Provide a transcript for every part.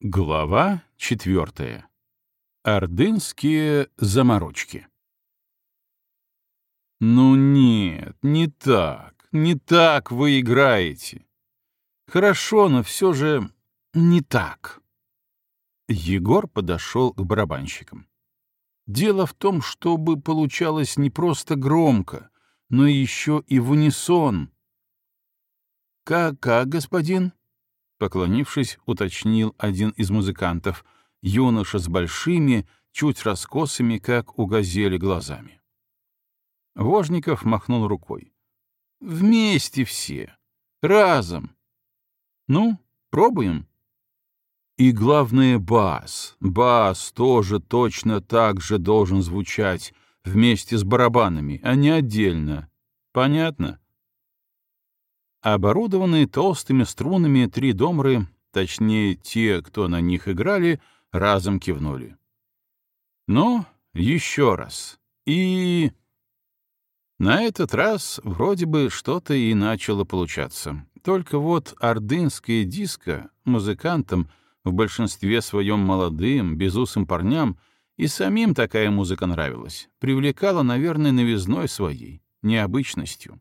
Глава четвертая. Ордынские заморочки. Ну нет, не так, не так вы играете. Хорошо, но все же не так. Егор подошел к барабанщикам. Дело в том, чтобы получалось не просто громко, но еще и в унисон. «Как-как, господин?» Поклонившись, уточнил один из музыкантов, юноша с большими, чуть раскосыми, как у газели, глазами. Вожников махнул рукой. «Вместе все. Разом. Ну, пробуем?» И главное — бас. Бас тоже точно так же должен звучать вместе с барабанами, а не отдельно. Понятно? Оборудованные толстыми струнами три домры, точнее, те, кто на них играли, разом кивнули. Ну, еще раз. И... На этот раз вроде бы что-то и начало получаться. Только вот ордынская диско музыкантам, в большинстве своем молодым, безусым парням, и самим такая музыка нравилась, привлекала, наверное, новизной своей, необычностью.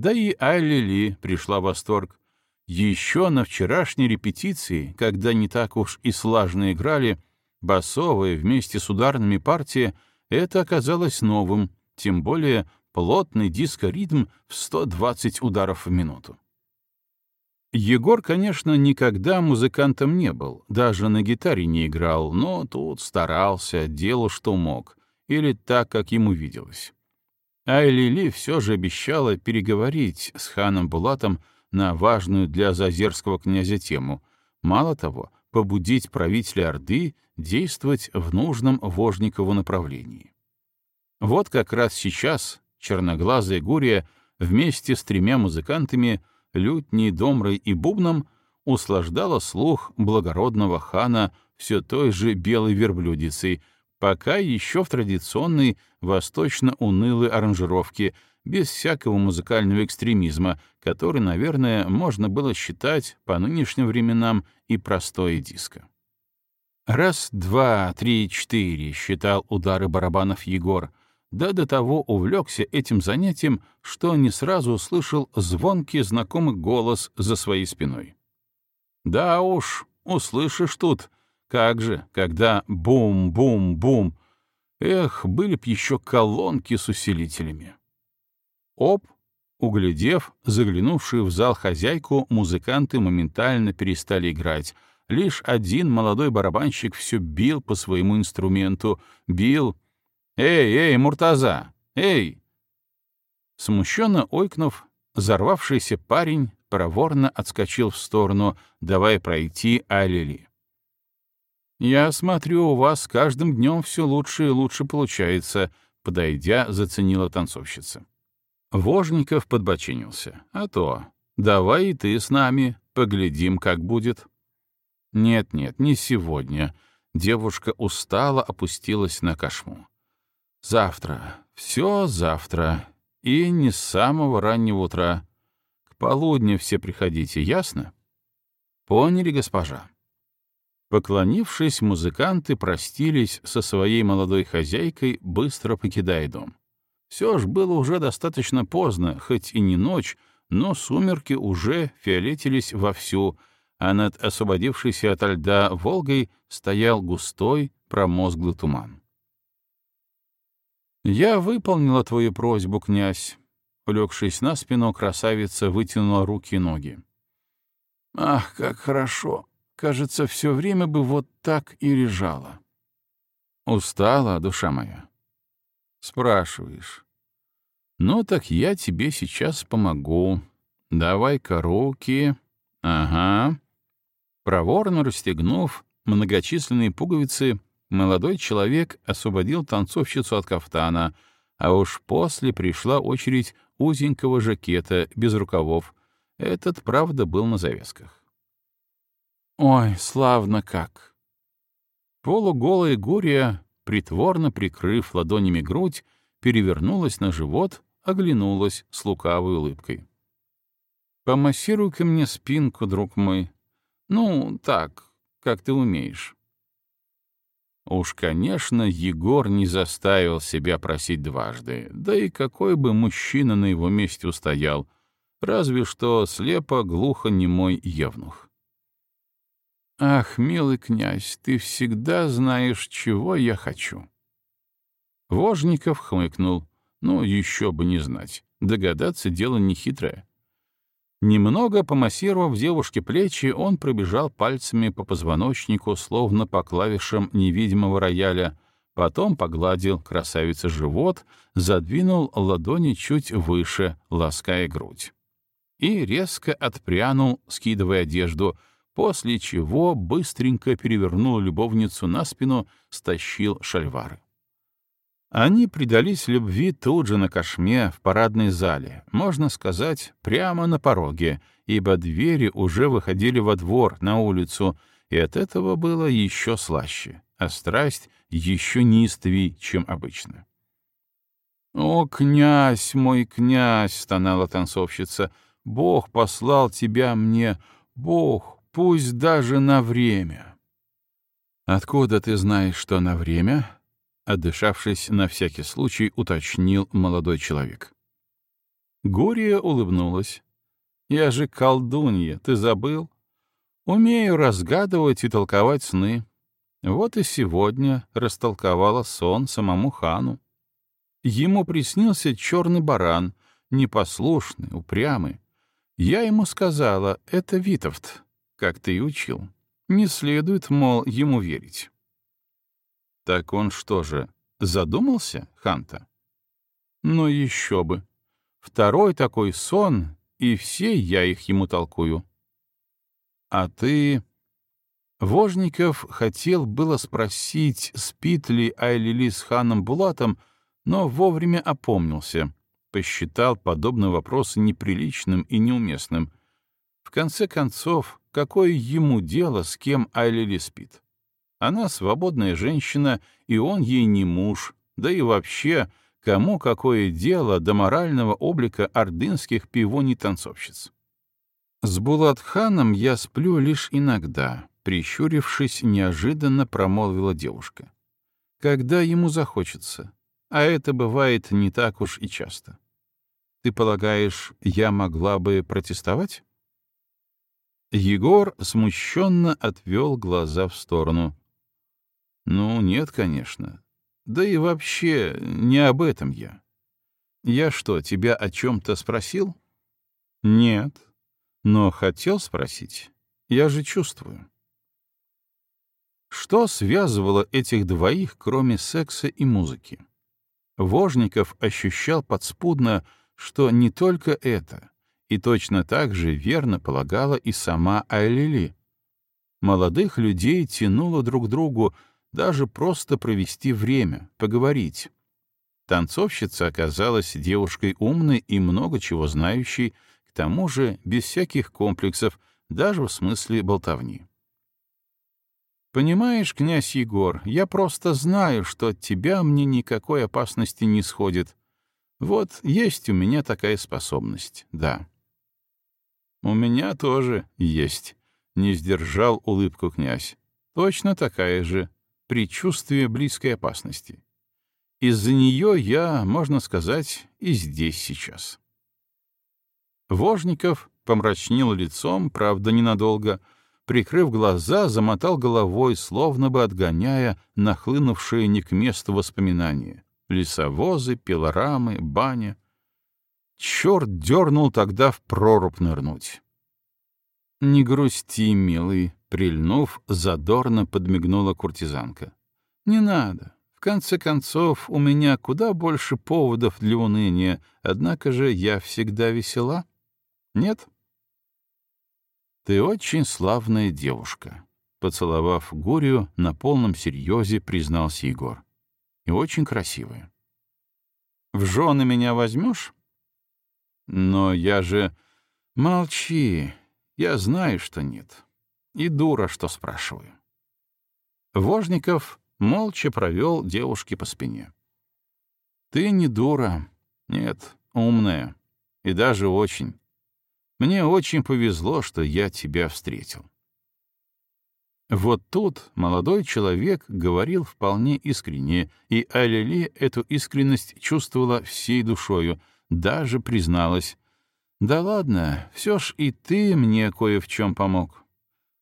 Да и Айли Ли пришла в восторг. Еще на вчерашней репетиции, когда не так уж и слажно играли, басовые вместе с ударными партии, это оказалось новым, тем более плотный диско-ритм в 120 ударов в минуту. Егор, конечно, никогда музыкантом не был, даже на гитаре не играл, но тут старался, делал, что мог, или так, как ему виделось. Айлили все же обещала переговорить с ханом Булатом на важную для зазерского князя тему. Мало того, побудить правителя Орды действовать в нужном Вожникову направлении. Вот как раз сейчас черноглазая Гурия вместе с тремя музыкантами, лютней, домрой и бубном, услаждала слух благородного хана все той же белой верблюдицей, пока еще в традиционной восточно-унылой аранжировке, без всякого музыкального экстремизма, который, наверное, можно было считать по нынешним временам и простое диско. Раз, два, три, четыре, считал удары барабанов Егор, да до того увлекся этим занятием, что не сразу услышал звонкий знакомый голос за своей спиной. Да уж, услышишь тут, как же, когда бум-бум-бум. Эх, были б еще колонки с усилителями. Оп, углядев заглянувшую в зал хозяйку, музыканты моментально перестали играть. Лишь один молодой барабанщик все бил по своему инструменту. Бил. «Эй, эй, Муртаза! Эй!» Смущенно ойкнув, взорвавшийся парень проворно отскочил в сторону, давая пройти Алили. «Я смотрю, у вас каждым днем все лучше и лучше получается», — подойдя, заценила танцовщица. Вожников подбочинился. «А то, давай и ты с нами, поглядим, как будет». «Нет-нет, не сегодня». Девушка устало опустилась на кошму. «Завтра. Все завтра. И не с самого раннего утра. К полудню все приходите, ясно?» «Поняли, госпожа?» Поклонившись, музыканты простились со своей молодой хозяйкой, быстро покидая дом. Все ж было уже достаточно поздно, хоть и не ночь, но сумерки уже фиолетились вовсю, а над освободившейся ото льда Волгой стоял густой, промозглый туман. «Я выполнила твою просьбу, князь», — улегшись на спину, красавица вытянула руки и ноги. «Ах, как хорошо!» Кажется, все время бы вот так и лежала. Устала, душа моя? Спрашиваешь. Ну так я тебе сейчас помогу. Давай-ка руки. Ага. Проворно расстегнув многочисленные пуговицы, молодой человек освободил танцовщицу от кафтана, а уж после пришла очередь узенького жакета без рукавов. Этот, правда, был на завязках. Ой, славно как! Полуголая Гурия, притворно прикрыв ладонями грудь, перевернулась на живот, оглянулась с лукавой улыбкой. «Помассируй-ка мне спинку, друг мой. Ну, так, как ты умеешь. Уж, конечно, Егор не заставил себя просить дважды, да и какой бы мужчина на его месте устоял, разве что слепо-глухо-немой евнух. «Ах, милый князь, ты всегда знаешь, чего я хочу». Вожников хмыкнул. Ну, еще бы не знать. Догадаться — дело нехитрое. Немного помассировав девушке плечи, он пробежал пальцами по позвоночнику, словно по клавишам невидимого рояля, потом погладил красавице живот, задвинул ладони чуть выше, лаская грудь. И резко отпрянул, скидывая одежду, после чего быстренько перевернул любовницу на спину, стащил шальвары. Они предались любви тут же на кошме в парадной зале, можно сказать, прямо на пороге, ибо двери уже выходили во двор, на улицу, и от этого было еще слаще, а страсть еще неистовей, чем обычно. «О, князь мой, князь!» — стонала танцовщица. «Бог послал тебя мне, Бог, пусть даже на время». «Откуда ты знаешь, что на время?» Отдышавшись на всякий случай, уточнил молодой человек. Гурия улыбнулась. «Я же колдунья, ты забыл? Умею разгадывать и толковать сны. Вот и сегодня растолковала сон самому хану. Ему приснился черный баран, непослушный, упрямый. Я ему сказала, это Витовт, как ты и учил. Не следует, мол, ему верить. Так он что же, задумался, Ханта? Ну еще бы. Второй такой сон, и все я их ему толкую. А ты... Вожников хотел было спросить, спит ли Айлили с ханом Булатом, но вовремя опомнился, посчитал подобный вопрос неприличным и неуместным. В конце концов, какое ему дело, с кем Айлили спит? Она свободная женщина, и он ей не муж, да и вообще, кому какое дело до морального облика ордынских пивоний-танцовщиц. С Булатханом я сплю лишь иногда, прищурившись, неожиданно промолвила девушка. Когда ему захочется, а это бывает не так уж и часто. Ты полагаешь, я могла бы протестовать? Егор смущенно отвел глаза в сторону. Ну, нет, конечно. Да и вообще, не об этом я. Я что, тебя о чем-то спросил? Нет. Но хотел спросить. Я же чувствую. Что связывало этих двоих, кроме секса и музыки? Вожников ощущал подспудно, что не только это, и точно так же верно полагала и сама Айлили. Молодых людей тянуло друг к другу, даже просто провести время, поговорить. Танцовщица оказалась девушкой умной и много чего знающей, к тому же без всяких комплексов, даже в смысле болтовни. «Понимаешь, князь Егор, я просто знаю, что от тебя мне никакой опасности не сходит. Вот есть у меня такая способность, да». «У меня тоже есть», — не сдержал улыбку князь. «Точно такая же, предчувствие близкой опасности. Из-за нее я, можно сказать, и здесь сейчас. Вожников помрачнел лицом, правда, ненадолго, прикрыв глаза, замотал головой, словно бы отгоняя нахлынувшие не к месту воспоминания. Лесовозы, пилорамы, баня. Черт дернул тогда в прорубь нырнуть. «Не грусти, милый», Прильнув, задорно подмигнула куртизанка. «Не надо. В конце концов, у меня куда больше поводов для уныния, однако же я всегда весела. Нет?» «Ты очень славная девушка», — поцеловав Гурию, на полном серьезе признался Егор. «И очень красивая». «В жены меня возьмешь?» «Но я же...» «Молчи, я знаю, что нет». И дура, что спрашиваю. Вожников молча провел девушке по спине. «Ты не дура. Нет, умная. И даже очень. Мне очень повезло, что я тебя встретил». Вот тут молодой человек говорил вполне искренне, и Алили эту искренность чувствовала всей душою, даже призналась. «Да ладно, все ж и ты мне кое в чем помог.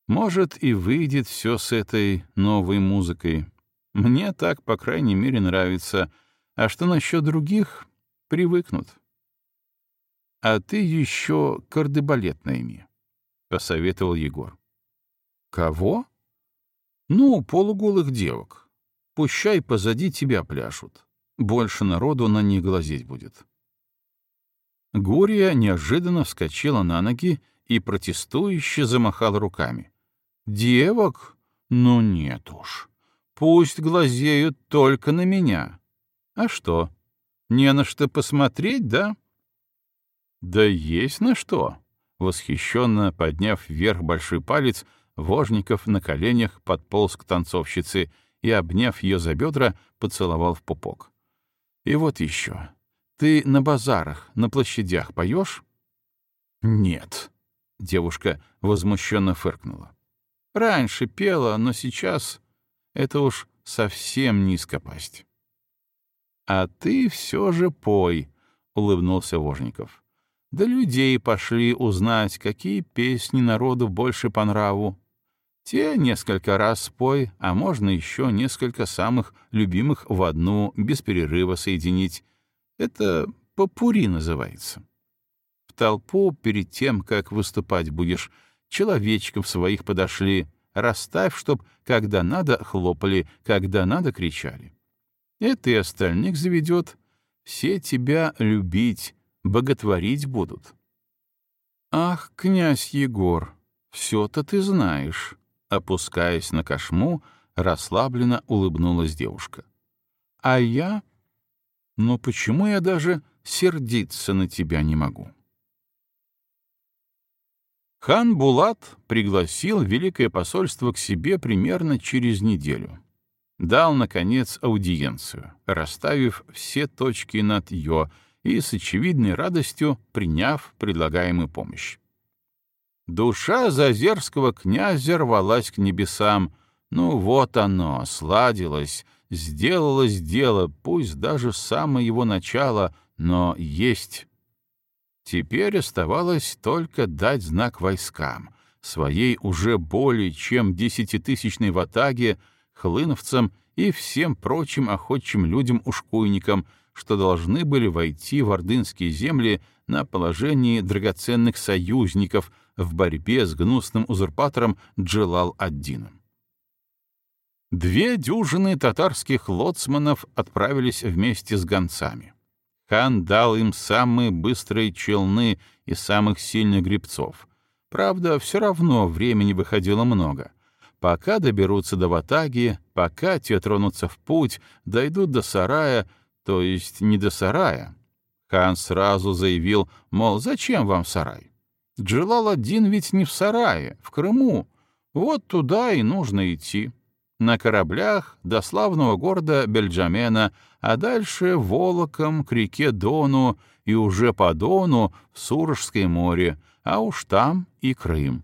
Может, и выйдет все с этой новой музыкой. Мне так, по крайней мере, нравится. А что насчет других? Привыкнут». «А ты еще кардебалет найми», — посоветовал Егор. «Кого?» Ну, полуголых девок. Пущай позади тебя пляшут. Больше народу на них глазеть будет. Гурия неожиданно вскочила на ноги и протестующе замахала руками. «Девок? Ну нет уж. Пусть глазеют только на меня. А что, не на что посмотреть, да?» «Да есть на что!» Восхищенно подняв вверх большой палец, Вожников на коленях подполз к танцовщице и, обняв ее за бедра, поцеловал в пупок. «И вот еще. Ты на базарах, на площадях поешь?» «Нет», — девушка возмущенно фыркнула. «Раньше пела, но сейчас это уж совсем низко пасть». «А ты все же пой», — улыбнулся Вожников. «Да людей пошли узнать, какие песни народу больше по нраву. Те несколько раз спой, а можно еще несколько самых любимых в одну, без перерыва соединить. Это попури называется. В толпу перед тем, как выступать будешь, человечков своих подошли, расставь, чтоб когда надо хлопали, когда надо кричали. Это и остальных заведет. Все тебя любить, боготворить будут. Ах, князь Егор, все-то ты знаешь. Опускаясь на кошму, расслабленно улыбнулась девушка. «А я? Но почему я даже сердиться на тебя не могу?» Хан Булат пригласил Великое посольство к себе примерно через неделю. Дал, наконец, аудиенцию, расставив все точки над «ё» и с очевидной радостью приняв предлагаемую помощь. Душа зазерского князя рвалась к небесам. Ну вот оно, сладилось, сделалось дело, пусть даже самое его начало, но есть. Теперь оставалось только дать знак войскам, своей уже более чем десятитысячной ватаге, хлыновцам и всем прочим охотчим людям-ушкуйникам, что должны были войти в ордынские земли на положении драгоценных союзников — в борьбе с гнусным узурпатором Джилал-ад-Дином. Две дюжины татарских лоцманов отправились вместе с гонцами. Хан дал им самые быстрые челны и самых сильных гребцов. Правда, все равно времени выходило много. Пока доберутся до Ватаги, пока те тронутся в путь, дойдут до сарая, то есть не до сарая. Хан сразу заявил, мол, зачем вам сарай? Джилал-один ведь не в сарае, в Крыму. Вот туда и нужно идти. На кораблях до славного города Бельджамена, а дальше волоком к реке Дону и уже по Дону в Сурожское море, а уж там и Крым.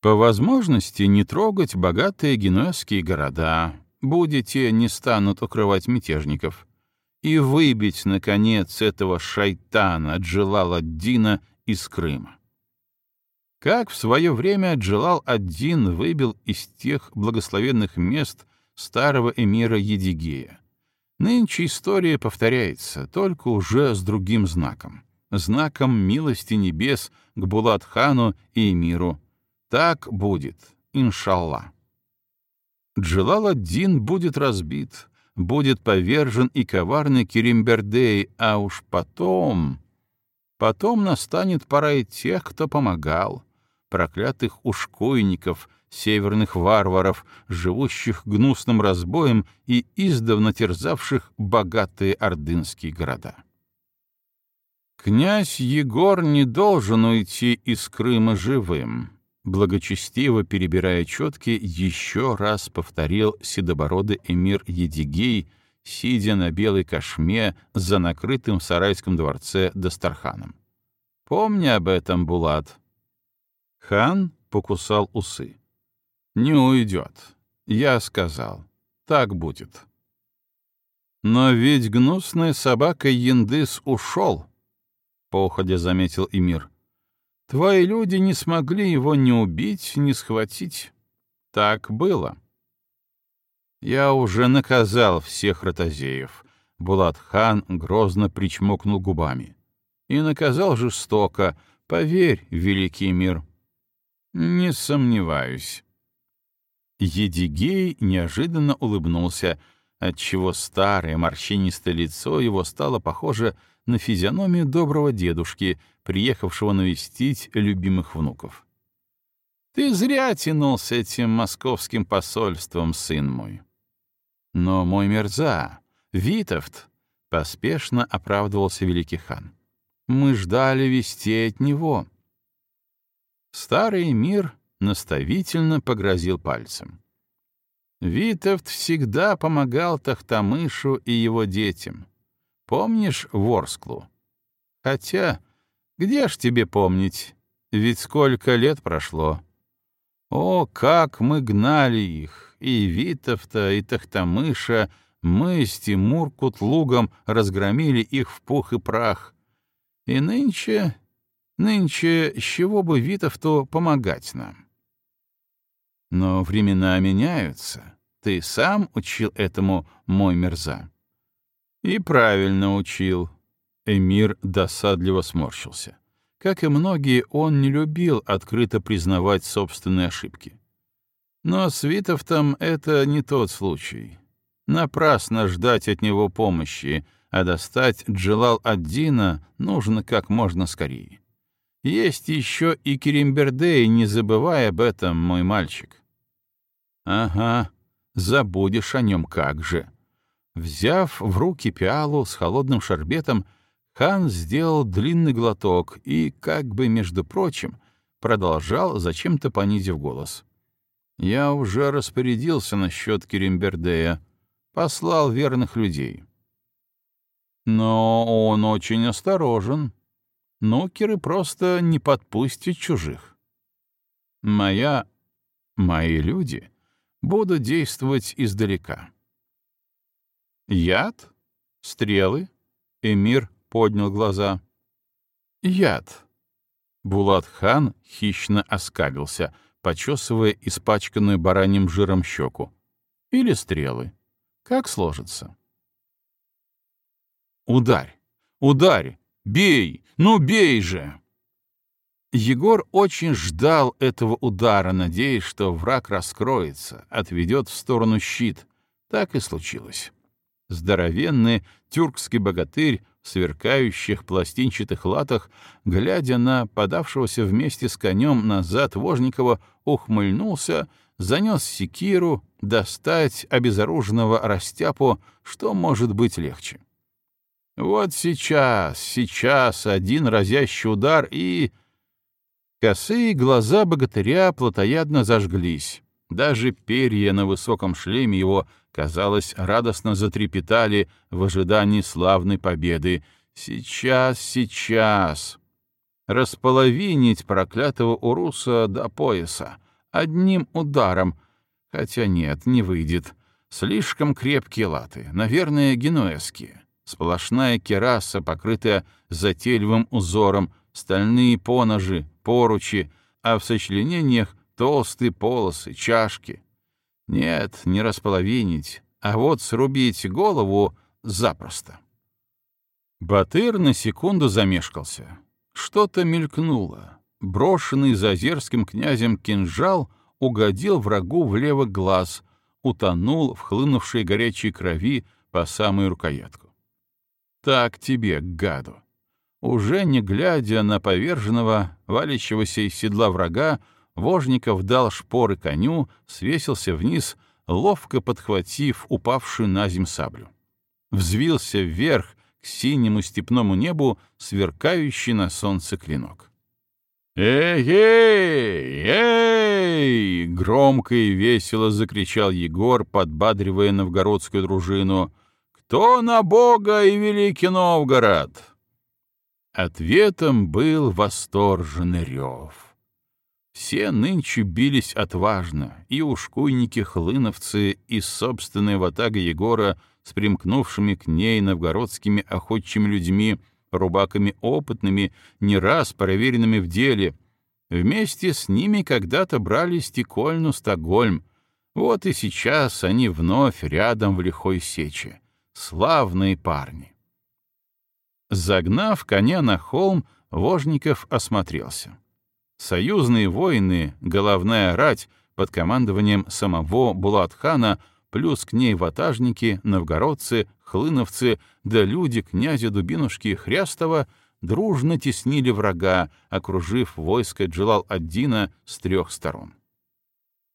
По возможности не трогать богатые генуэзские города, будете не станут укрывать мятежников, и выбить, наконец, этого шайтана Джилал-ад-Дина из Крыма. Как в свое время Джилал-ад-Дин выбил из тех благословенных мест старого эмира Едигея. Нынче история повторяется, только уже с другим знаком. Знаком милости небес к Булат-хану и эмиру. Так будет, иншалла. Джилал-ад-Дин будет разбит, будет повержен и коварный Керимбердей, а уж потом... Потом настанет пора и тех, кто помогал — проклятых ушкойников, северных варваров, живущих гнусным разбоем и издавна терзавших богатые ордынские города. Князь Егор не должен уйти из Крыма живым, благочестиво перебирая четки, еще раз повторил седобородый эмир Едигей, сидя на белой кошме за накрытым в сарайском дворце Дастарханом. «Помни об этом, Булат, Хан покусал усы. Не уйдет. Я сказал. Так будет. Но ведь гнусная собака Яндыс ушел, — походя заметил Эмир. Твои люди не смогли его ни убить, ни схватить. Так было. Я уже наказал всех ротозеев. Булат-хан грозно причмокнул губами. И наказал жестоко, поверь, великий мир. Не сомневаюсь. Едигей неожиданно улыбнулся, отчего старое морщинистое лицо его стало похоже на физиономию доброго дедушки, приехавшего навестить любимых внуков. «Ты зря тянул с этим московским посольством, сын мой». «Но мой мерза, Витовт», — поспешно оправдывался великий хан. «Мы ждали вести от него». Старый мир наставительно погрозил пальцем. Витовт всегда помогал Тахтамышу и его детям. Помнишь Ворсклу? Хотя, где ж тебе помнить, ведь сколько лет прошло. О, как мы гнали их, и Витовта, и Тахтамыша, мы с Тимур Кутлугом разгромили их в пух и прах. И нынче, нынче, с чего бы Витовту помогать нам? Но времена меняются. Ты сам учил этому, мой мерза. И правильно учил. Эмир досадливо сморщился. Как и многие, он не любил открыто признавать собственные ошибки. Но с Витовтом это не тот случай. Напрасно ждать от него помощи, а достать Джелал-ад-Дина нужно как можно скорее. Есть еще и Керимбердей, не забывай об этом, мой мальчик. Ага, забудешь о нем как же. Взяв в руки пиалу с холодным шарбетом, хан сделал длинный глоток и, как бы между прочим, продолжал, зачем-то понизив голос. «Я уже распорядился насчет Керимбердея, послал верных людей. Но он очень осторожен. Нукеры просто не подпустят чужих. Моя... мои люди будут действовать издалека. Яд? Стрелы? Эмир поднял глаза. Яд. Булат-хан хищно оскалился, почесывая испачканную бараньим жиром щеку. Или стрелы. Как сложится? Ударь! Ударь! Бей! Ну бей же! Егор очень ждал этого удара, надеясь, что враг раскроется, отведет в сторону щит. Так и случилось. Здоровенный тюркский богатырь в сверкающих пластинчатых латах, глядя на подавшегося вместе с конем назад Вожникова, ухмыльнулся, занес секиру, достать обезоруженного растяпу, что может быть легче. Вот сейчас, сейчас один разящий удар и... Косые глаза богатыря плотоядно зажглись. Даже перья на высоком шлеме его, казалось, радостно затрепетали в ожидании славной победы. Сейчас, сейчас. Располовинить проклятого Уруса до пояса. Одним ударом. Хотя нет, не выйдет. Слишком крепкие латы, наверное, генуэзские. Сплошная кераса, покрытая затейливым узором, стальные поножи, поручи, а в сочленениях толстые полосы, чашки. Нет, не располовинить, а вот срубить голову запросто. Батыр на секунду замешкался. Что-то мелькнуло. Брошенный зазерским князем кинжал угодил врагу в левый глаз, утонул в хлынувшей горячей крови по самую рукоятку. Так тебе, гаду! Уже не глядя на поверженного, валящегося из седла врага, Вожников дал шпоры коню, свесился вниз, ловко подхватив упавшую на земь саблю. Взвился вверх к синему степному небу, сверкающий на солнце клинок. «Эй-эй! Эй!» — громко и весело закричал Егор, подбадривая новгородскую дружину. «Кто на Бога и Великий Новгород?» Ответом был восторженный рев. Все нынче бились отважно, и ушкуйники-хлыновцы, и собственная ватага Егора с примкнувшими к ней новгородскими охотчими людьми, рубаками опытными, не раз проверенными в деле. Вместе с ними когда-то брали Стекольну Стокгольм. Вот и сейчас они вновь рядом в лихой сече. Славные парни. Загнав коня на холм, Вожников осмотрелся. Союзные воины, головная рать под командованием самого Булатхана, плюс к ней ватажники, новгородцы, хлыновцы, да люди князя Дубинушки Хрястова дружно теснили врага, окружив войско Джалал-ад-Дина с трех сторон.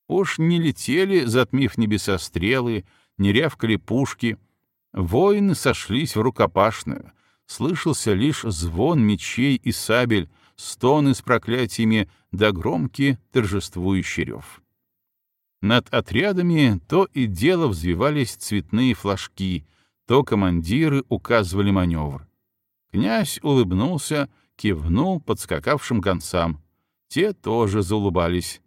Уж не летели, затмив небеса стрелы, не рявкали пушки. Воины сошлись в рукопашную. Слышался лишь звон мечей и сабель, стоны с проклятиями да громкий торжествующий рев. Над отрядами то и дело взвивались цветные флажки, то командиры указывали маневр. Князь улыбнулся, кивнул подскакавшим гонцам. Те тоже заулыбались.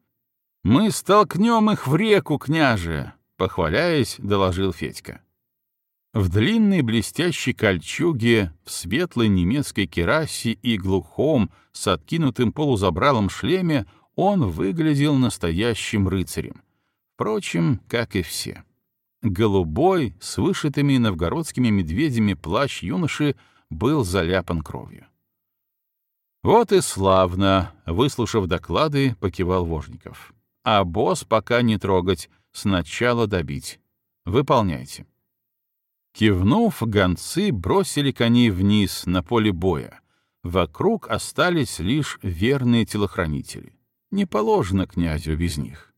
«Мы столкнем их в реку, княже!» — похваляясь, доложил Федька. В длинной блестящей кольчуге, в светлой немецкой керасе и глухом, с откинутым полузабралом шлеме он выглядел настоящим рыцарем. Впрочем, как и все. Голубой, с вышитыми новгородскими медведями плащ юноши был заляпан кровью. «Вот и славно!» — выслушав доклады, покивал Вожников. «А босс пока не трогать, сначала добить. Выполняйте». Кивнув, гонцы бросили коней вниз, на поле боя. Вокруг остались лишь верные телохранители. Не положено князю без них.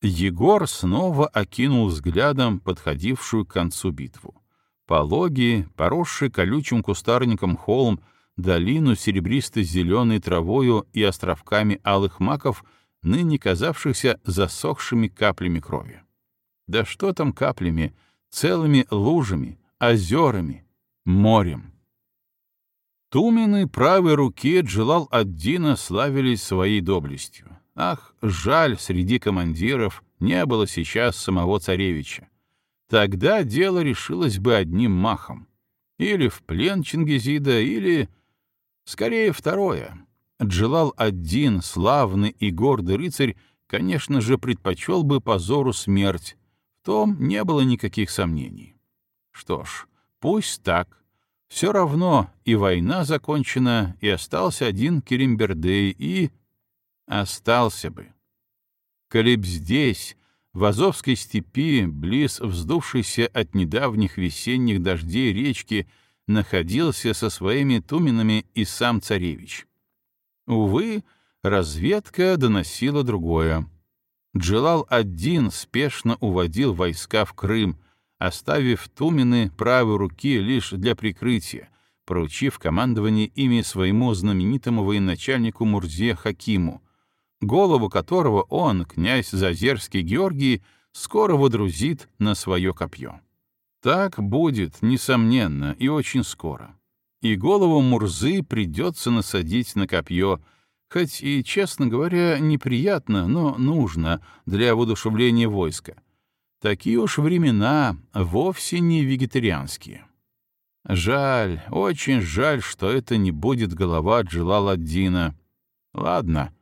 Егор снова окинул взглядом подходившую к концу битву. Пологий, поросший колючим кустарником холм, долину серебристо-зеленой травою и островками алых маков, ныне казавшихся засохшими каплями крови. Да что там каплями, целыми лужами, озерами, морем. Тумены правой руки Джелал Аддина славились своей доблестью. Ах, жаль, среди командиров не было сейчас самого царевича. Тогда дело решилось бы одним махом. Или в плен Чингизида, или... Скорее, второе. Джелал один, славный и гордый рыцарь, конечно же, предпочел бы позору смерть. Том не было никаких сомнений. Что ж, пусть так. Все равно и война закончена, и остался один Керимбердей, и остался бы. Колеб здесь, в Азовской степи, близ вздувшейся от недавних весенних дождей речки, находился со своими туменами и сам царевич. Увы, разведка доносила другое. Джелал один спешно уводил войска в Крым, оставив тумены правой руки лишь для прикрытия, поручив командование ими своему знаменитому военачальнику Мурзе Хакиму, голову которого он, князь Зазерский Георгий, скоро водрузит на свое копье. Так будет, несомненно, и очень скоро. И голову Мурзы придется насадить на копье, хоть и, честно говоря, неприятно, но нужно для воодушевления войска. Такие уж времена вовсе не вегетарианские. Жаль, очень жаль, что это не будет голова Джилал-ад-Дина. Ладно,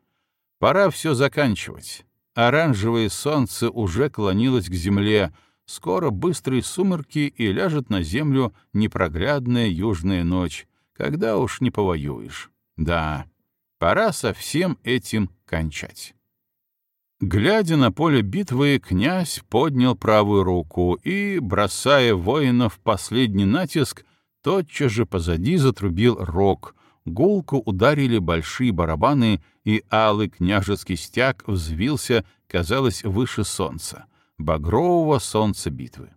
Пора все заканчивать. Оранжевое солнце уже клонилось к земле, скоро быстрые сумерки и ляжет на землю непроглядная южная ночь, когда уж не повоюешь. Да, пора со всем этим кончать. Глядя на поле битвы, князь поднял правую руку и, бросая воинов в последний натиск, тотчас же позади затрубил рог, гулко ударили большие барабаны, и алый княжеский стяг взвился, казалось, выше солнца, багрового солнца битвы.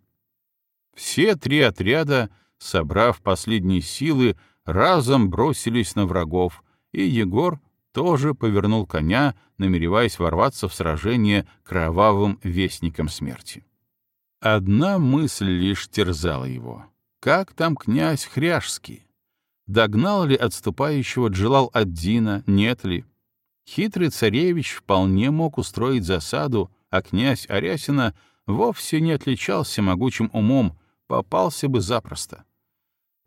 Все три отряда, собрав последние силы, разом бросились на врагов, и Егор тоже повернул коня, намереваясь ворваться в сражение кровавым вестником смерти. Одна мысль лишь терзала его. Как там князь Хряжский? Догнал ли отступающего Джилал-ад-Дина, нет ли? Хитрый царевич вполне мог устроить засаду, а князь Арясина вовсе не отличался могучим умом, попался бы запросто.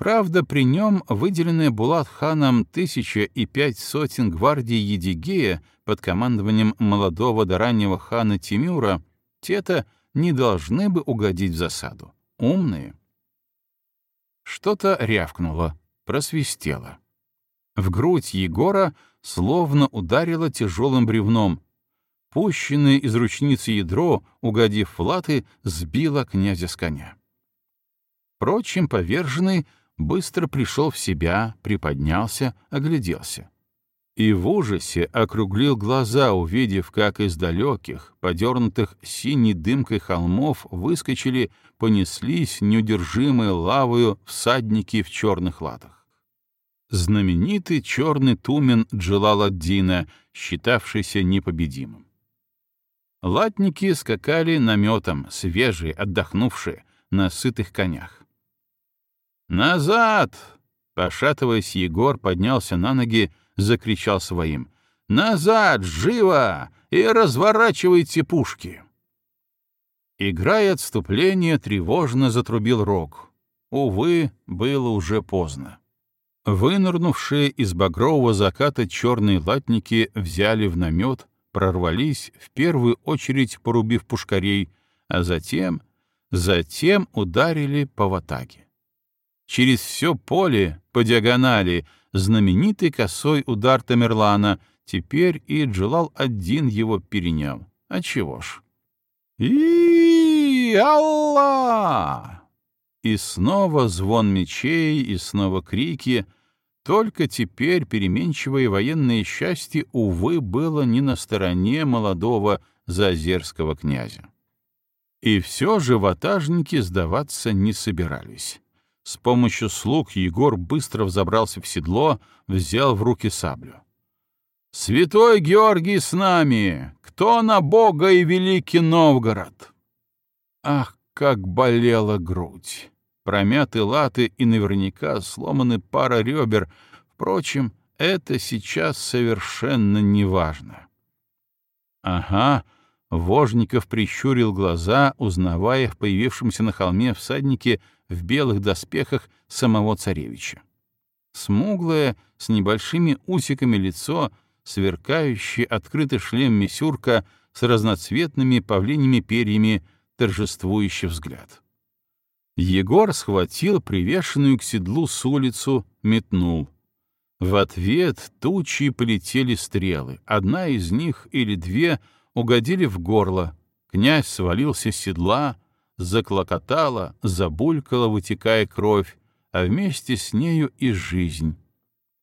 Правда, при нем выделенная Булат-ханом тысяча и пять сотен гвардии Едигея под командованием молодого до раннего хана Тимюра, те-то не должны бы угодить в засаду. Умные. Что-то рявкнуло, просвистело. В грудь Егора словно ударило тяжелым бревном. Пущенное из ручницы ядро, угодив в латы, сбило князя с коня. Впрочем, поверженный быстро пришел в себя, приподнялся, огляделся. И в ужасе округлил глаза, увидев, как из далеких, подернутых синей дымкой холмов выскочили, понеслись неудержимые лавою всадники в черных латах. Знаменитый черный тумен Джалаладдина, считавшийся непобедимым. Латники скакали наметом, свежие, отдохнувшие, на сытых конях. «Назад!» Пошатываясь, Егор поднялся на ноги, закричал своим. «Назад! Живо! И разворачивайте пушки!» Играя отступление, тревожно затрубил рог. Увы, было уже поздно. Вынырнувшие из багрового заката черные латники взяли в намет, прорвались, в первую очередь порубив пушкарей, а затем, затем ударили по ватаге через все поле по диагонали знаменитый косой удар Тамерлана, теперь и Джалал один его перенял. А чего ж? и Аллах! И снова звон мечей, и снова крики. Только теперь переменчивое военное счастье, увы, было не на стороне молодого зазерского князя. И все же ватажники сдаваться не собирались. С помощью слуг Егор быстро взобрался в седло, взял в руки саблю. «Святой Георгий с нами! Кто на Бога и Великий Новгород?» Ах, как болела грудь! Промяты латы и наверняка сломаны пара ребер. Впрочем, это сейчас совершенно не важно. Ага, Вожников прищурил глаза, узнавая в появившемся на холме всаднике в белых доспехах самого царевича. Смуглое, с небольшими усиками лицо, сверкающий открытый шлем Мисюрка с разноцветными павлиньими перьями, торжествующий взгляд. Егор схватил привешенную к седлу с улицу, метнул. В ответ тучи полетели стрелы. Одна из них или две угодили в горло. Князь свалился с седла, заклокотала, забулькала, вытекая кровь, а вместе с нею и жизнь.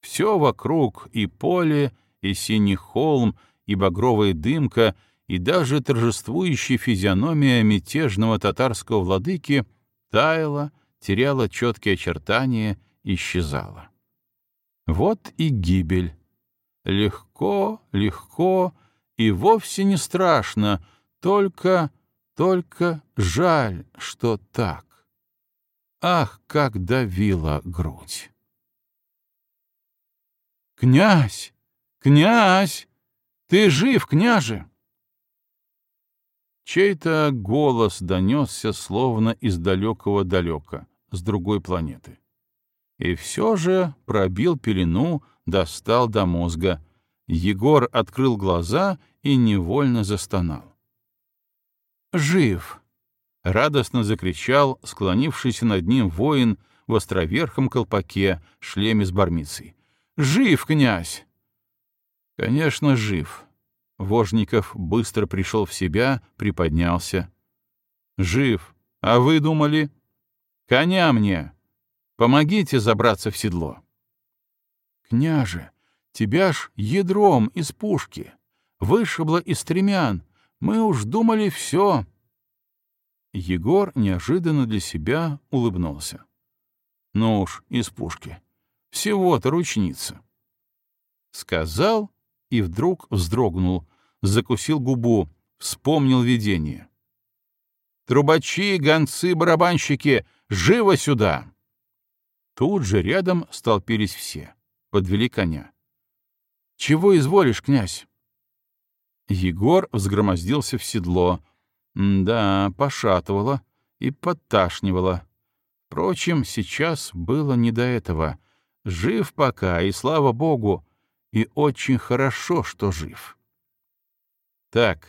Все вокруг — и поле, и синий холм, и багровая дымка, и даже торжествующая физиономия мятежного татарского владыки таяла, теряла четкие очертания, исчезала. Вот и гибель. Легко, легко и вовсе не страшно, только только жаль, что так. Ах, как давила грудь! «Князь! Князь! Ты жив, княже!» Чей-то голос донесся словно из далекого далека, с другой планеты. И все же пробил пелену, достал до мозга. Егор открыл глаза и невольно застонал. «Жив!» — радостно закричал склонившийся над ним воин в островерхом колпаке, шлеме с бармицей. «Жив, князь!» «Конечно, жив!» Вожников быстро пришел в себя, приподнялся. «Жив! А вы думали?» «Коня мне! Помогите забраться в седло!» «Княже, тебя ж ядром из пушки! Вышибло из стремян! Мы уж думали все. Егор неожиданно для себя улыбнулся. Ну уж, из пушки. Всего-то ручница. Сказал и вдруг вздрогнул, закусил губу, вспомнил видение. «Трубачи, гонцы, барабанщики, живо сюда!» Тут же рядом столпились все, подвели коня. «Чего изволишь, князь?» Егор взгромоздился в седло. Да, пошатывало и подташнивало. Впрочем, сейчас было не до этого. Жив пока, и слава богу, и очень хорошо, что жив. Так,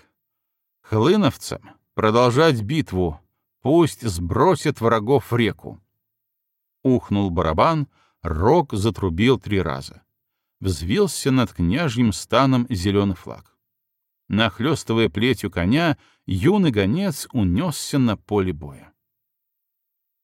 хлыновцам продолжать битву, пусть сбросят врагов в реку. Ухнул барабан, рог затрубил три раза. Взвился над княжьим станом зеленый флаг. Нахлёстывая плетью коня, юный гонец унесся на поле боя.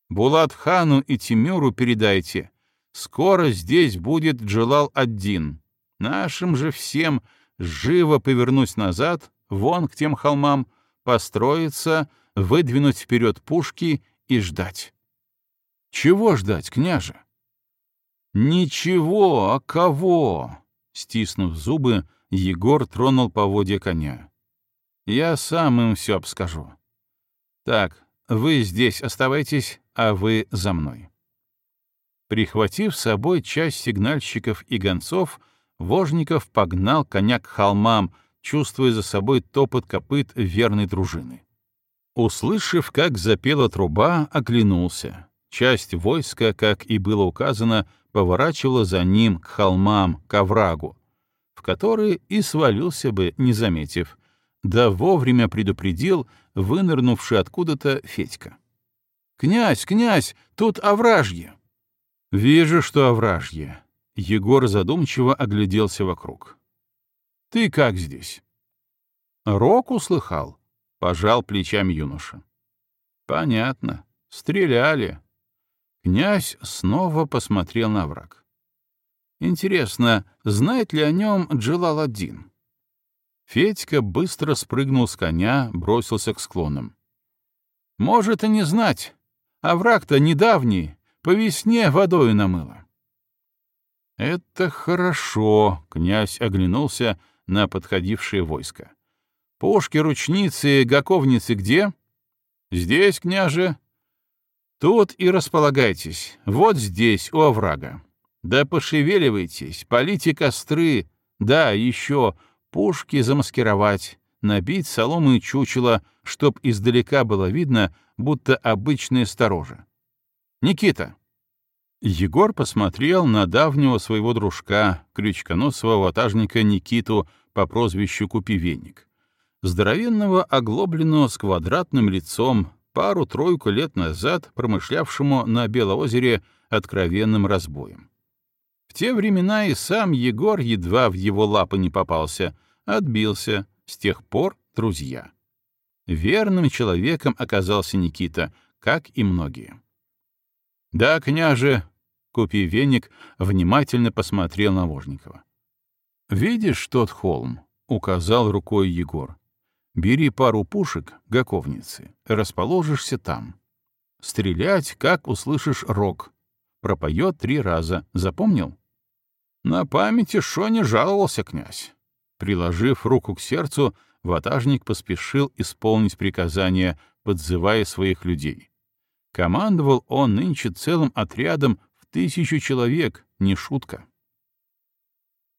Булат-хану и Тимюру передайте. Скоро здесь будет Джелал-один. Нашим же всем живо повернуть назад, вон к тем холмам, построиться, выдвинуть вперед пушки и ждать. Чего ждать, княже? Ничего, а кого? Стиснув зубы, Егор тронул поводья коня. Я сам им все обскажу. Так, вы здесь оставайтесь, а вы за мной. Прихватив с собой часть сигнальщиков и гонцов, Вожников погнал коня к холмам, чувствуя за собой топот копыт верной дружины. Услышав, как запела труба, оглянулся. Часть войска, как и было указано, поворачивала за ним к холмам, к оврагу, в который и свалился бы, не заметив, да вовремя предупредил вынырнувший откуда-то Федька. «Князь, князь, тут овражье!» «Вижу, что овражье». Егор задумчиво огляделся вокруг. «Ты как здесь?» «Рок услыхал», — пожал плечами юноша. «Понятно. Стреляли». Князь снова посмотрел на враг. «Интересно, знает ли о нем Джалал-один?» Федька быстро спрыгнул с коня, бросился к склонам. «Может и не знать, а враг-то недавний, по весне водой намыло». «Это хорошо», — князь оглянулся на подходившее войско. «Пушки, ручницы, гаковницы где?» «Здесь, княже». «Тут и располагайтесь, вот здесь, у оврага. Да пошевеливайтесь, полите костры, да, еще пушки замаскировать, набить соломы чучело, чтоб издалека было видно, будто обычные сторожа. Никита!» Егор посмотрел на давнего своего дружка, крючконосого ватажника Никиту по прозвищу Купивенник. Здоровенного, оглобленного с квадратным лицом, пару-тройку лет назад промышлявшему на Белоозере откровенным разбоем. Те времена и сам Егор едва в его лапы не попался, отбился, с тех пор друзья. Верным человеком оказался Никита, как и многие. «Да, княже», — купи веник, внимательно посмотрел на Вожникова. «Видишь тот холм?» — указал рукой Егор. «Бери пару пушек, гаковницы, расположишься там. Стрелять, как услышишь рог. Пропоет три раза. Запомнил?» «На памяти шо не жаловался князь». Приложив руку к сердцу, ватажник поспешил исполнить приказание, подзывая своих людей. Командовал он нынче целым отрядом в тысячу человек, не шутка.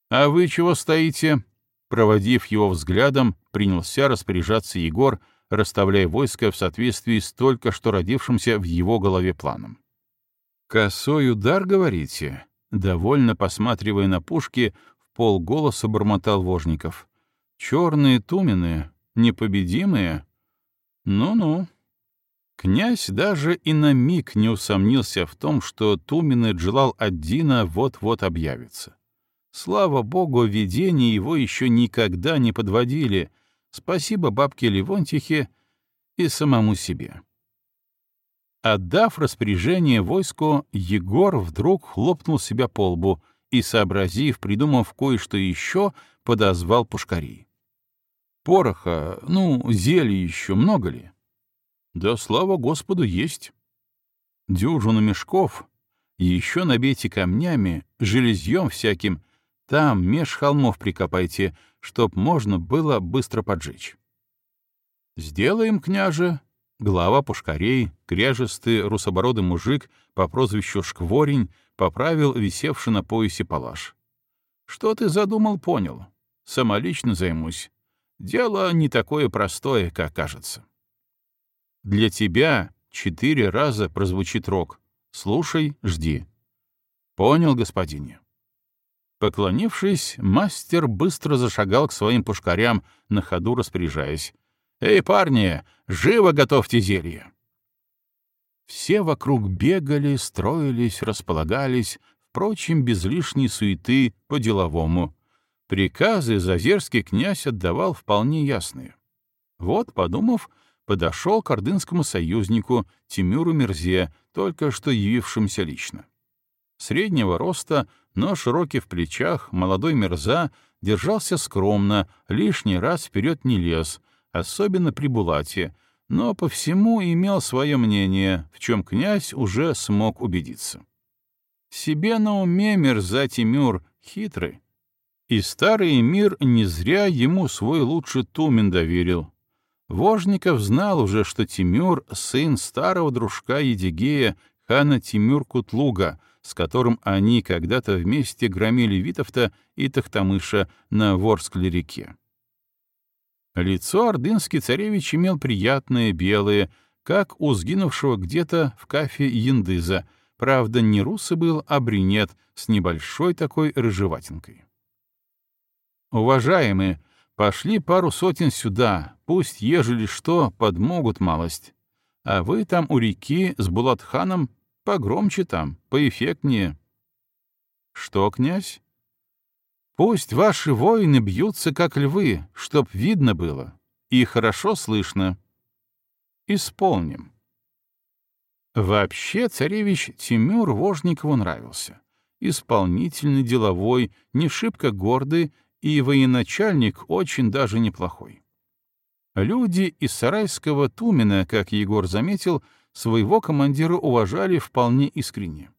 «А вы чего стоите?» Проводив его взглядом, принялся распоряжаться Егор, расставляя войско в соответствии с только что родившимся в его голове планом. «Косой удар, говорите?» Довольно посматривая на пушки, в полголоса бормотал Вожников. «Черные тумены, непобедимые? Ну-ну». Князь даже и на миг не усомнился в том, что Тумин и Джалал-ад-Дина вот-вот объявится. Слава богу, видения его еще никогда не подводили. Спасибо бабке Левонтихе и самому себе. Отдав распоряжение войску, Егор вдруг хлопнул себя по лбу и, сообразив, придумав кое-что еще, подозвал пушкарей. Пороха, ну, зелья еще много ли? Да, слава Господу, есть. Дюжину мешков, еще набейте камнями, железьем всяким, там меж холмов прикопайте, чтоб можно было быстро поджечь. Сделаем, княже, глава пушкарей, кряжестый русобородый мужик по прозвищу Шкворень, поправил висевший на поясе палаш. Что ты задумал, понял. Самолично займусь. Дело не такое простое, как кажется. Для тебя четыре раза прозвучит рок. Слушай, жди. Понял, господине. Поклонившись, мастер быстро зашагал к своим пушкарям, на ходу распоряжаясь. «Эй, парни, живо готовьте зелье!» Все вокруг бегали, строились, располагались, впрочем, без лишней суеты, по-деловому. Приказы зазерский князь отдавал вполне ясные. Вот, подумав, подошел к ордынскому союзнику Тимюру Мерзе, только что явившимся лично. Среднего роста, но широкий в плечах, молодой Мерза держался скромно, лишний раз вперед не лез, особенно при Булате, но по всему имел свое мнение, в чем князь уже смог убедиться. Себе на уме Мерза Тимюр хитрый. И старый мир не зря ему свой лучший Тумен доверил. Вожников знал уже, что Тимюр — сын старого дружка Едигея, хана Тимюр Кутлуга, с которым они когда-то вместе громили Витовта и Тахтамыша на Ворскле-реке. Лицо ордынский царевич имел приятное, белое, как у сгинувшего где-то в кафе яндыза, правда, не русы был, а бринет с небольшой такой рыжеватинкой. «Уважаемые, пошли пару сотен сюда, пусть, ежели что, подмогут малость. А вы там у реки с Булатханом Погромче там, поэффектнее. Что, князь? Пусть ваши воины бьются, как львы, чтоб видно было и хорошо слышно. Исполним. Вообще царевич Тимюр Вожникову нравился. Исполнительный, деловой, не шибко гордый и военачальник очень даже неплохой. Люди из сарайского Тумена, как Егор заметил, — своего командира уважали вполне искренне.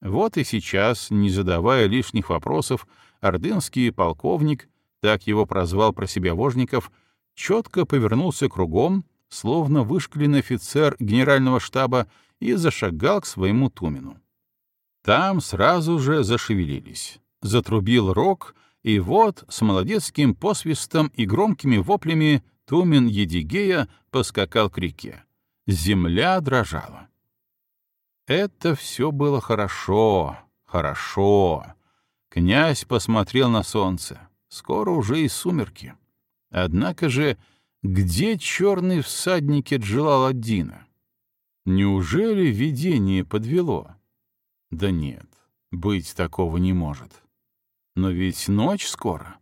Вот и сейчас, не задавая лишних вопросов, ордынский полковник, так его прозвал про себя Вожников, четко повернулся кругом, словно вышкаленный офицер генерального штаба, и зашагал к своему Тумену. Там сразу же зашевелились. Затрубил рог, и вот с молодецким посвистом и громкими воплями Тумен Едигея поскакал к реке. Земля дрожала. Это все было хорошо, хорошо. Князь посмотрел на солнце. Скоро уже и сумерки. Однако же, где черный всадник Джалал-ад-Дина? Неужели видение подвело? Да нет, быть такого не может. Но ведь ночь скоро.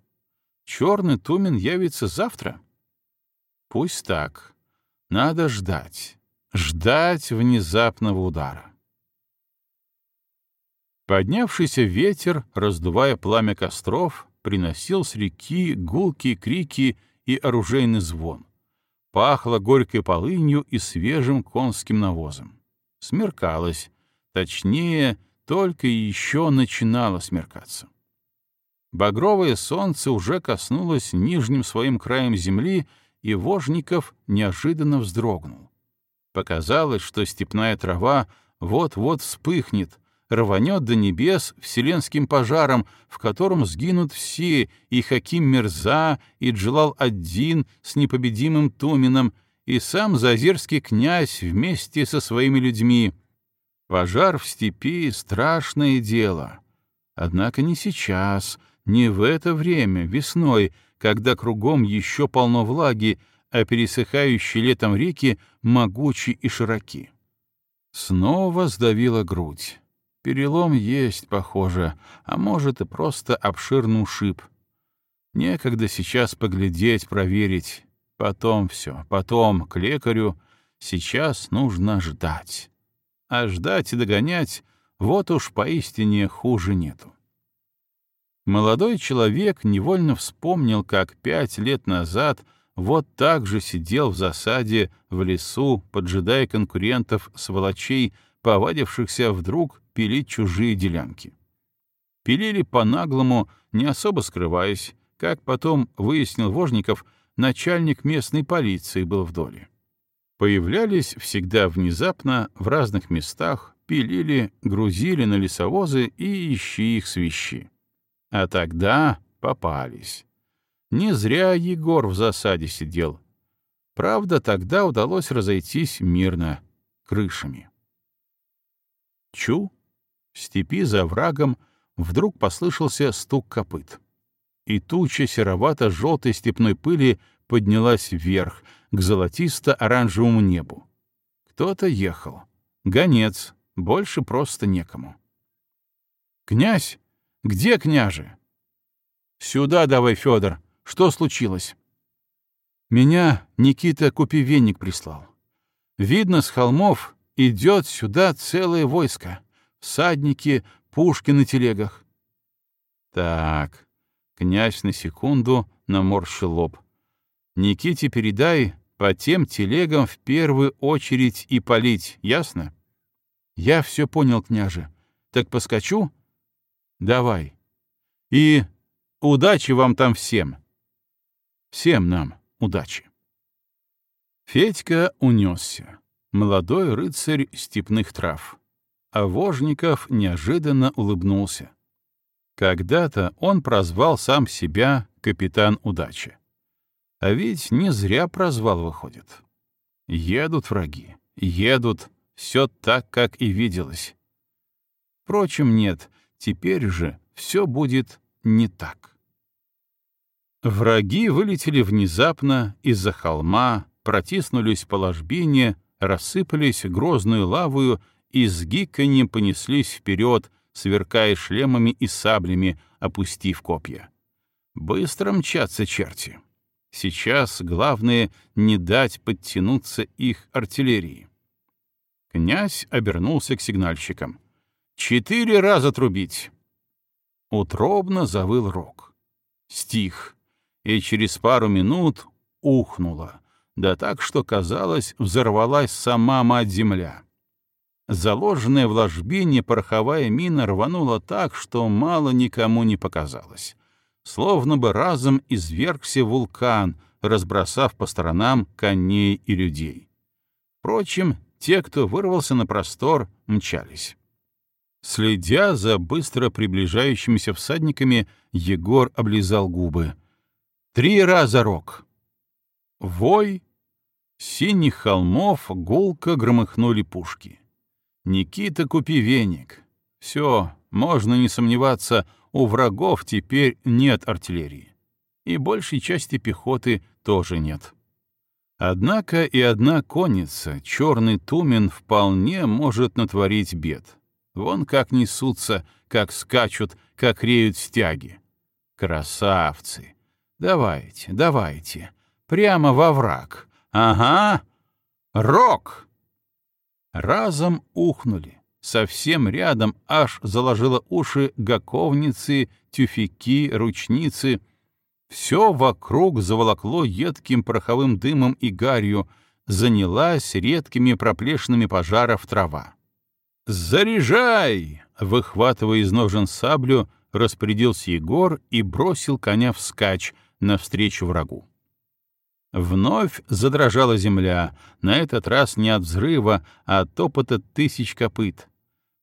Черный Тумен явится завтра. Пусть так. Надо ждать. Ждать внезапного удара. Поднявшийся ветер, раздувая пламя костров, приносил с реки гулкие крики и оружейный звон. Пахло горькой полынью и свежим конским навозом. Смеркалось, точнее, только еще начинало смеркаться. Багровое солнце уже коснулось нижним своим краем земли и Вожников неожиданно вздрогнул. Показалось, что степная трава вот-вот вспыхнет, рванет до небес вселенским пожаром, в котором сгинут все, и Хаким Мерза, и Джалал-ад-Дин с непобедимым Тумином, и сам Зазерский князь вместе со своими людьми. Пожар в степи — страшное дело. Однако не сейчас, не в это время, весной, когда кругом еще полно влаги, а пересыхающие летом реки могучи и широки. Снова сдавила грудь. Перелом есть, похоже, а может и просто обширный ушиб. Некогда сейчас поглядеть, проверить. Потом все, потом к лекарю. Сейчас нужно ждать. А ждать и догонять — вот уж поистине хуже нету. Молодой человек невольно вспомнил, как пять лет назад вот так же сидел в засаде в лесу, поджидая конкурентов-сволочей, повадившихся вдруг пилить чужие делянки. Пилили по-наглому, не особо скрываясь, как потом выяснил Вожников, начальник местной полиции был в доле. Появлялись всегда внезапно в разных местах, пилили, грузили на лесовозы и ищи их свищи. А тогда попались. Не зря Егор в засаде сидел. Правда, тогда удалось разойтись мирно, крышами. Чу! В степи за врагом вдруг послышался стук копыт. И туча серовато-желтой степной пыли поднялась вверх, к золотисто-оранжевому небу. Кто-то ехал. Гонец, больше просто некому. «Князь! Где княже?» «Сюда давай, Федор. Что случилось?» «Меня Никита Купивенник прислал. Видно, с холмов идет сюда целое войско. Всадники, пушки на телегах». «Так...» — князь на секунду наморщил лоб. «Никите передай, по тем телегам в первую очередь и полить, ясно?» «Я все понял, княже. Так поскочу?» «Давай. И удачи вам там всем!» «Всем нам удачи!» Федька унесся. Молодой рыцарь степных трав. А Вожников неожиданно улыбнулся. Когда-то он прозвал сам себя капитан удачи. А ведь не зря прозвал, выходит. Едут враги, едут, все так, как и виделось. Впрочем, нет, теперь же все будет не так. Враги вылетели внезапно из-за холма, протиснулись по ложбине, рассыпались грозную лавою и с понеслись вперед, сверкая шлемами и саблями, опустив копья. Быстро мчатся черти. Сейчас главное — не дать подтянуться их артиллерии. Князь обернулся к сигнальщикам. «Четыре раза трубить!» Утробно завыл рог. Стих, и через пару минут ухнуло, да так, что, казалось, взорвалась сама мать-земля. Заложенная в ложбине пороховая мина рванула так, что мало никому не показалось. Словно бы разом извергся вулкан, разбросав по сторонам коней и людей. Впрочем, те, кто вырвался на простор, мчались. Следя за быстро приближающимися всадниками, Егор облизал губы. Три раза рок. Вой. Синих холмов гулко громыхнули пушки. Никита, купи веник. Все, можно не сомневаться, у врагов теперь нет артиллерии. И большей части пехоты тоже нет. Однако и одна конница, черный тумен, вполне может натворить бед. Вон как несутся, как скачут, как реют стяги. Красавцы! Давайте, давайте. Прямо во враг. Ага! Рок! Разом ухнули. Совсем рядом аж заложило уши гаковницы, тюфяки, ручницы — все вокруг заволокло едким пороховым дымом и гарью, занялась редкими проплешинами пожаров трава. «Заряжай!» — выхватывая из ножен саблю, распорядился Егор и бросил коня вскачь навстречу врагу. Вновь задрожала земля, на этот раз не от взрыва, а от топота тысяч копыт.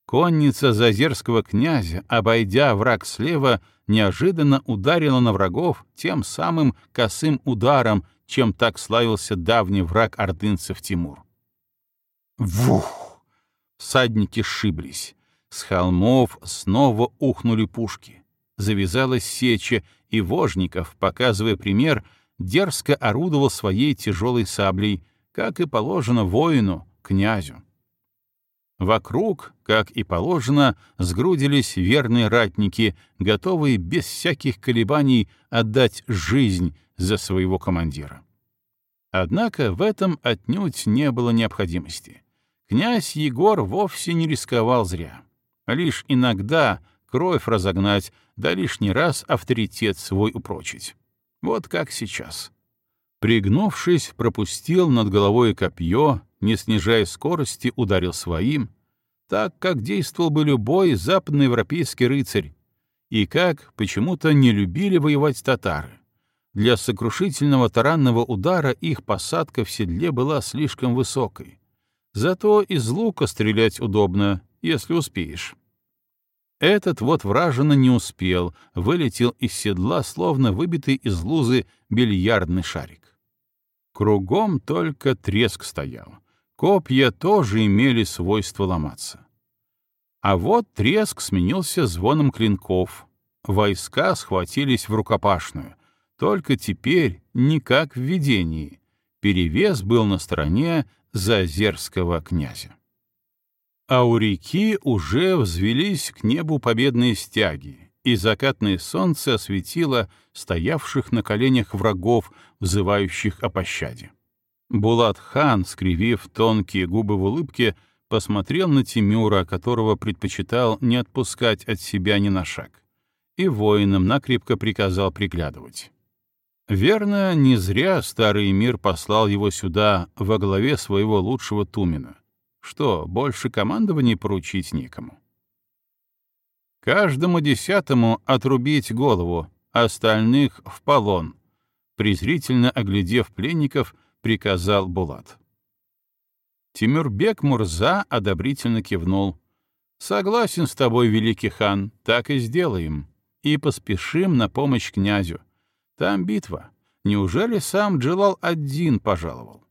Конница зазерского князя, обойдя враг слева, неожиданно ударила на врагов тем самым косым ударом, чем так славился давний враг ордынцев Тимур. Вух! Садники сшиблись. С холмов снова ухнули пушки. Завязалась сеча, и Вожников, показывая пример, дерзко орудовал своей тяжелой саблей, как и положено воину, князю. Вокруг, как и положено, сгрудились верные ратники, готовые без всяких колебаний отдать жизнь за своего командира. Однако в этом отнюдь не было необходимости. Князь Егор вовсе не рисковал зря. Лишь иногда кровь разогнать, да лишний раз авторитет свой упрочить. Вот как сейчас. Пригнувшись, пропустил над головой копье, не снижая скорости, ударил своим, так, как действовал бы любой западноевропейский рыцарь, и как почему-то не любили воевать татары. Для сокрушительного таранного удара их посадка в седле была слишком высокой. Зато из лука стрелять удобно, если успеешь. Этот вот вражина не успел, вылетел из седла, словно выбитый из лузы бильярдный шарик. Кругом только треск стоял. Копья тоже имели свойство ломаться. А вот треск сменился звоном клинков. Войска схватились в рукопашную. Только теперь не как в видении. Перевес был на стороне Зазерского князя а у реки уже взвелись к небу победные стяги, и закатное солнце осветило стоявших на коленях врагов, взывающих о пощаде. Булат-хан, скривив тонкие губы в улыбке, посмотрел на Тимюра, которого предпочитал не отпускать от себя ни на шаг, и воинам накрепко приказал приглядывать. Верно, не зря старый мир послал его сюда во главе своего лучшего Тумина. Что, больше командований поручить некому? Каждому десятому отрубить голову, остальных — в полон, презрительно оглядев пленников, приказал Булат. Тимурбек Мурза одобрительно кивнул. «Согласен с тобой, великий хан, так и сделаем. И поспешим на помощь князю. Там битва. Неужели сам Джилал один пожаловал?»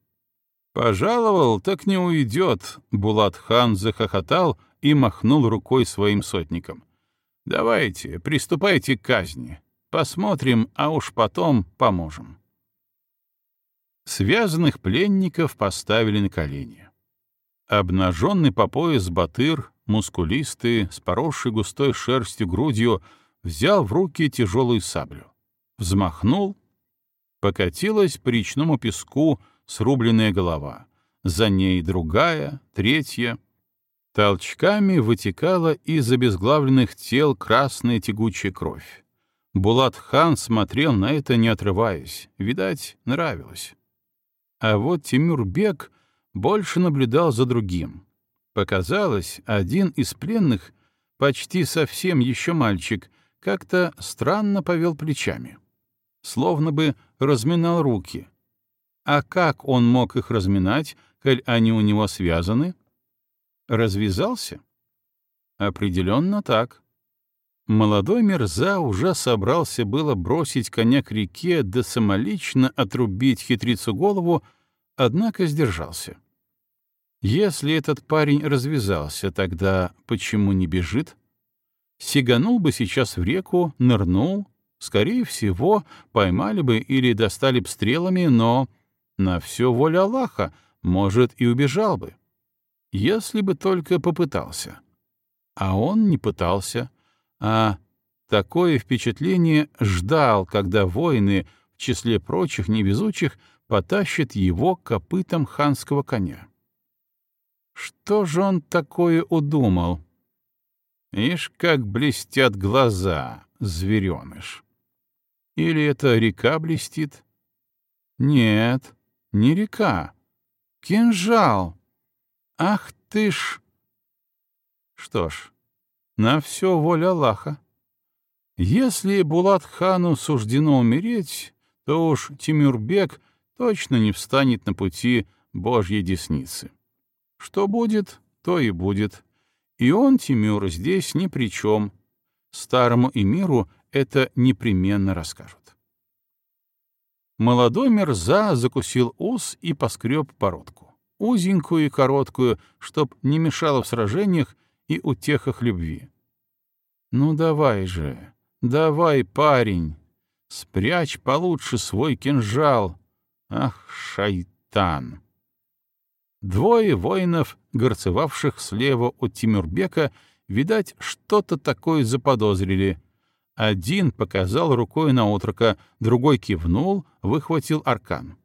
«Пожаловал, так не уйдет», — Булат-хан захохотал и махнул рукой своим сотникам. «Давайте, приступайте к казни. Посмотрим, а уж потом поможем». Связанных пленников поставили на колени. Обнаженный по пояс батыр, мускулистый, с поросшей густой шерстью грудью, взял в руки тяжелую саблю. Взмахнул, покатилась по речному песку срубленная голова, за ней другая, третья. Толчками вытекала из обезглавленных тел красная тягучая кровь. Булат-хан смотрел на это, не отрываясь. Видать, нравилось. А вот Тимюрбек больше наблюдал за другим. Показалось, один из пленных, почти совсем еще мальчик, как-то странно повел плечами. Словно бы разминал руки, а как он мог их разминать, коль они у него связаны? Развязался? Определенно так. Молодой мерза уже собрался было бросить коня к реке да самолично отрубить хитрицу голову, однако сдержался. Если этот парень развязался, тогда почему не бежит? Сиганул бы сейчас в реку, нырнул, скорее всего, поймали бы или достали б стрелами, но на все воля Аллаха, может, и убежал бы. Если бы только попытался. А он не пытался, а такое впечатление ждал, когда воины, в числе прочих невезучих, потащат его копытом ханского коня. Что же он такое удумал? Ишь, как блестят глаза, звереныш. Или это река блестит? Нет, не река. Кинжал. Ах ты ж! Что ж, на все воля Аллаха. Если Булат-хану суждено умереть, то уж Тимюрбек точно не встанет на пути Божьей десницы. Что будет, то и будет. И он, Тимюр, здесь ни при чем. Старому эмиру это непременно расскажут. Молодой мерза закусил ус и поскреб породку. Узенькую и короткую, чтоб не мешало в сражениях и утехах любви. «Ну давай же, давай, парень, спрячь получше свой кинжал. Ах, шайтан!» Двое воинов, горцевавших слева от Тимурбека, видать, что-то такое заподозрили — один показал рукой на отрока, другой кивнул, выхватил аркан.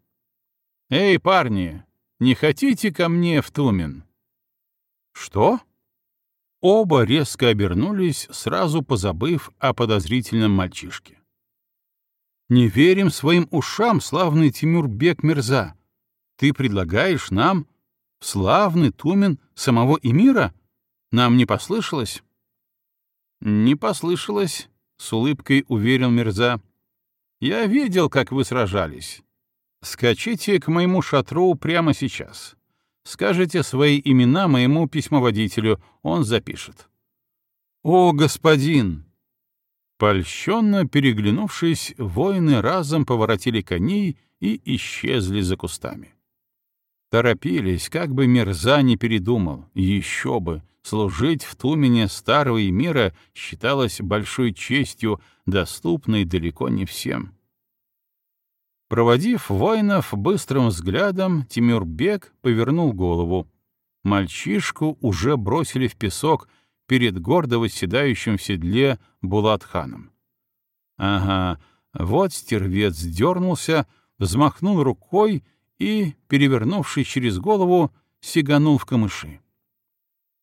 «Эй, парни, не хотите ко мне в Тумен?» «Что?» Оба резко обернулись, сразу позабыв о подозрительном мальчишке. «Не верим своим ушам, славный Тимур-бек Мирза. Ты предлагаешь нам славный Тумен самого Эмира? Нам не послышалось?» «Не послышалось», — с улыбкой уверил Мирза. «Я видел, как вы сражались. Скачите к моему шатру прямо сейчас. Скажите свои имена моему письмоводителю, он запишет». «О, господин!» Польщенно переглянувшись, воины разом поворотили коней и исчезли за кустами. Торопились, как бы Мирза не передумал, еще бы, служить в Тумене старого мира считалось большой честью, доступной далеко не всем. Проводив воинов быстрым взглядом, Тимюрбек повернул голову. Мальчишку уже бросили в песок перед гордо восседающим в седле Булатханом. Ага, вот стервец дернулся, взмахнул рукой и, перевернувшись через голову, сиганул в камыши.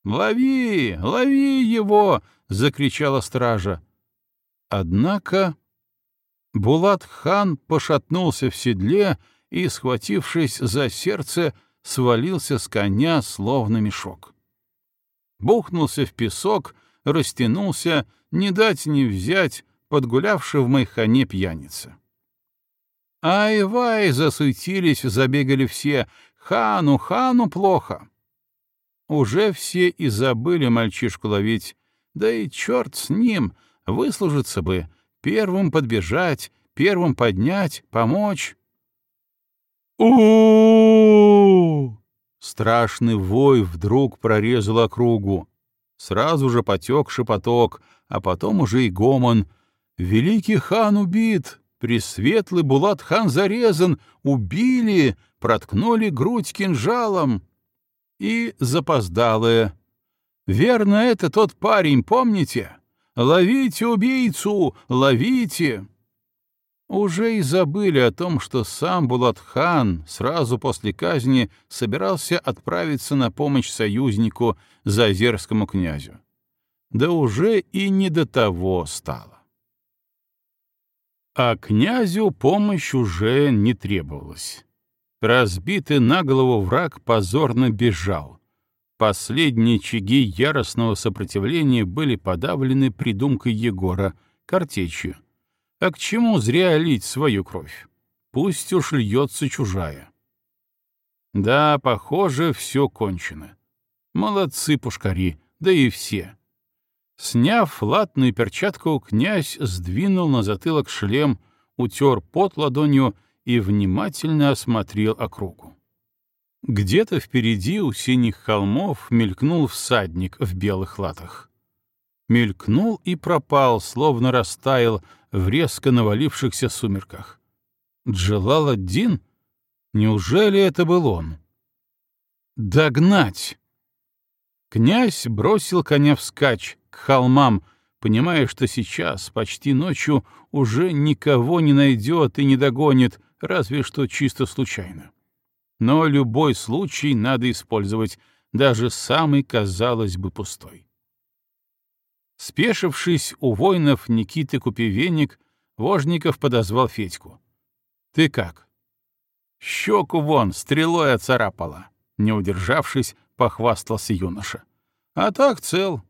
«Лови! Лови его!» — закричала стража. Однако Булат-хан пошатнулся в седле и, схватившись за сердце, свалился с коня, словно мешок. Бухнулся в песок, растянулся, не дать не взять, подгулявший в Майхане пьяница. Ай-вай, засуетились, забегали все. Хану, хану плохо. Уже все и забыли мальчишку ловить. Да и черт с ним, выслужиться бы, первым подбежать, первым поднять, помочь. у Страшный вой вдруг прорезал округу. Сразу же потек шепоток, а потом уже и гомон. «Великий хан убит! Пресветлый Булат-хан зарезан, убили, проткнули грудь кинжалом. И запоздалое. Верно, это тот парень, помните? Ловите убийцу, ловите! Уже и забыли о том, что сам Булат-хан сразу после казни собирался отправиться на помощь союзнику, Зазерскому князю. Да уже и не до того стало. А князю помощь уже не требовалась. Разбитый на голову враг позорно бежал. Последние чаги яростного сопротивления были подавлены придумкой Егора, картечью. А к чему зря лить свою кровь? Пусть уж льется чужая. Да, похоже, все кончено. Молодцы пушкари, да и все. Сняв латную перчатку, князь сдвинул на затылок шлем, утер пот ладонью и внимательно осмотрел округу. Где-то впереди у синих холмов мелькнул всадник в белых латах. Мелькнул и пропал, словно растаял в резко навалившихся сумерках. Джалал-ад-Дин? Неужели это был он? «Догнать!» Князь бросил коня вскачь, к холмам, понимая, что сейчас, почти ночью, уже никого не найдет и не догонит, разве что чисто случайно. Но любой случай надо использовать, даже самый, казалось бы, пустой. Спешившись у воинов Никиты Купивенник, Вожников подозвал Федьку. «Ты как?» «Щеку вон, стрелой оцарапала», — не удержавшись, похвастался юноша. «А так цел,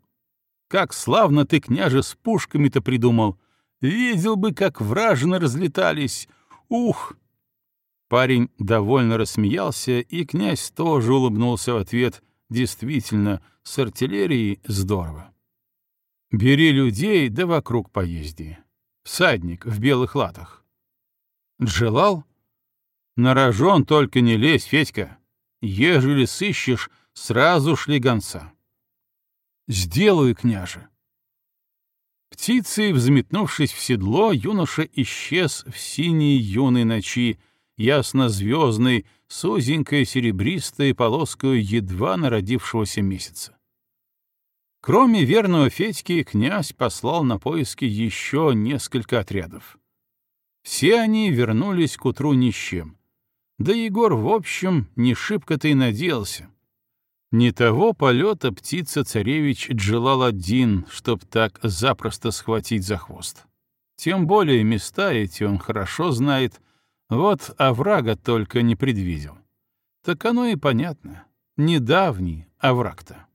как славно ты, княже, с пушками-то придумал! Видел бы, как вражины разлетались! Ух!» Парень довольно рассмеялся, и князь тоже улыбнулся в ответ. Действительно, с артиллерией здорово. «Бери людей, да вокруг поезди. Всадник в белых латах». «Джелал?» «На рожон только не лезь, Федька. Ежели сыщешь, сразу шли гонца». Сделаю, княже. Птицей, взметнувшись в седло, юноша исчез в синей юной ночи, ясно-звездной, с узенькой серебристой полоской едва народившегося месяца. Кроме верного Федьки, князь послал на поиски еще несколько отрядов. Все они вернулись к утру ни с чем. Да Егор, в общем, не шибко-то и надеялся. Не того полета птица-царевич джелал один, чтоб так запросто схватить за хвост. Тем более места эти он хорошо знает, вот оврага только не предвидел. Так оно и понятно. Недавний овраг-то.